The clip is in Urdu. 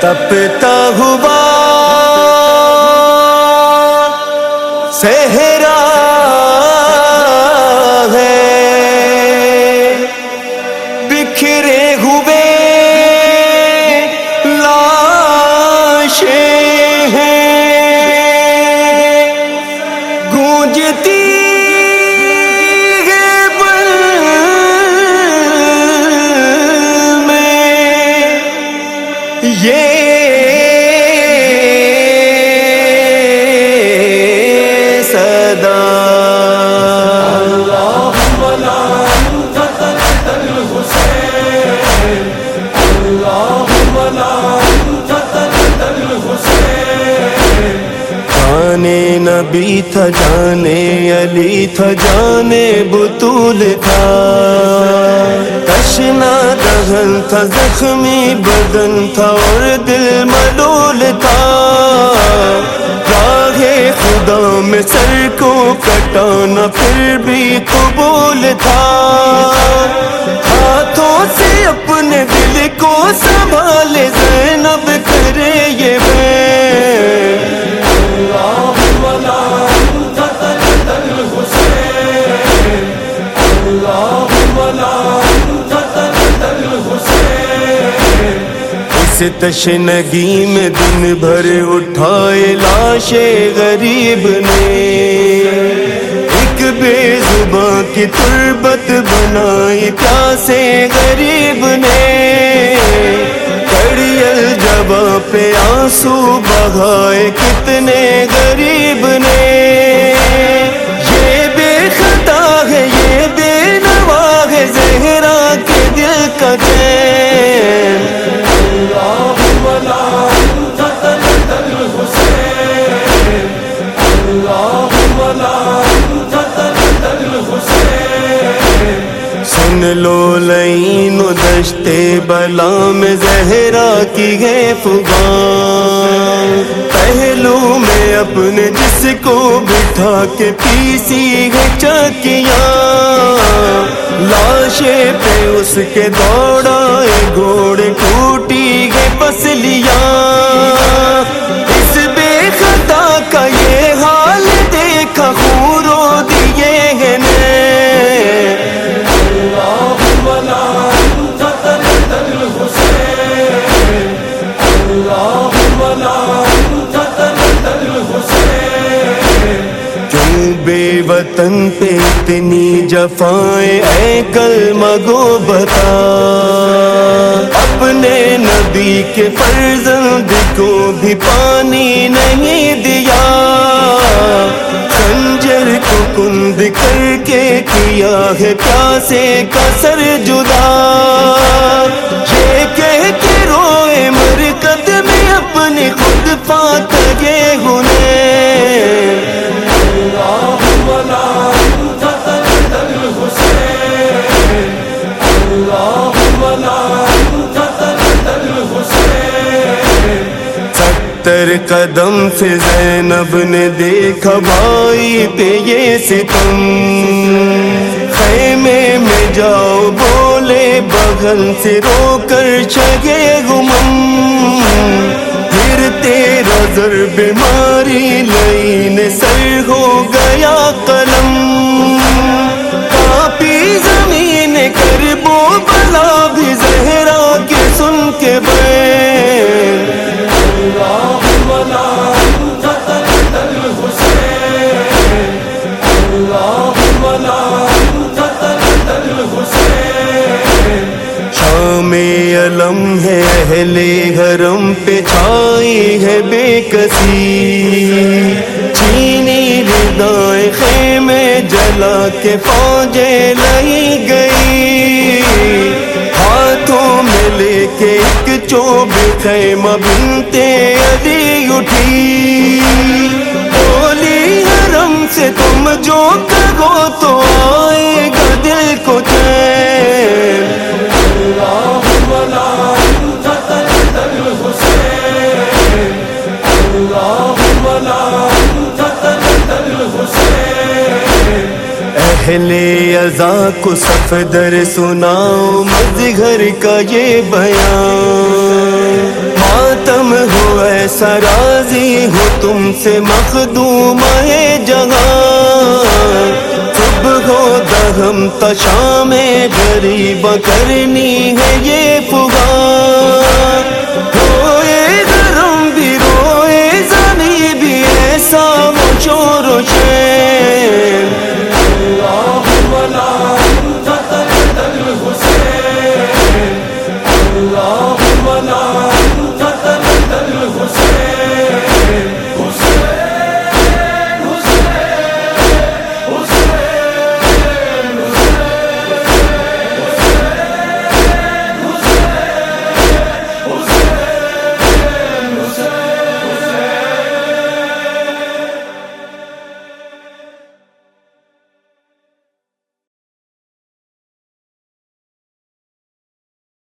تپتا ہوا صحرا یہ نبی تھا جانے، علی تھا جانے بطول تھا۔ کشنا دہن تھا، زخمی بدن تھا اور دل ملول تھا۔ راہ خدا میں سر کو کٹانا پھر بھی قبول تھا۔ ہاتھوں سے اپنے دل کو سنبھالے زینب کرے اس تشنگی میں دن بھر اٹھائے لاش غریب نے۔ ایک بے زباں کی تربت بنائی پیاسے غریب نے۔ کڑیل جب پہ آنسو بہائے کتنے غریب نے۔ یہ بے خطا ہے، یہ بے نوا ہے، زہرا کے دل کا چین سن لو لین دشتے بلا میں زہرا کی ہے فغان۔ پہلو میں اپنے جس کو بٹھا کے پیسی ہے چکیاں لاشے پہ اس کے دوڑا گھوڑ ٹوٹی بس لیا۔ پہ اتنی جفائیں اے کل مگو بتا اپنے نبی کے فرزند کو بھی پانی نہیں دیا۔ کنجر کو کند کر کے کیا ہے پیاسے کا سر جدا۔ یہ کہہ کے روئے مرکت میں اپنی خود پات یہ گنے ستر قدم سے زینب نے دیکھا بھائی پہ یہ ستم خیمے میں جاؤ، بولے بغل سے رو کر چگے گمم۔ پھر تیرا ذر بیماری لئی سر ہو گیا قلم۔ کاپی زمین کر بو بلا بھی زہرا کے سن کے بین علم ہے اہل حرم پہ چھائی ہے بے کسی۔ چینی ردائے خیمے جلا کے فوجیں لئی گئی۔ ہاتھوں میں لے کے ایک چوب خیمہ بنتے علی اٹھی۔ بولی حرم سے تم جو کہو تو اہل ازا کو صفدر سناؤ مظہر کا یہ بیان۔ ماتم ہو، ایسا راضی ہو تم سے مخدوم ہے جگہ صبح ہو، دہم تشام غریب کرنی ہے یہ پگار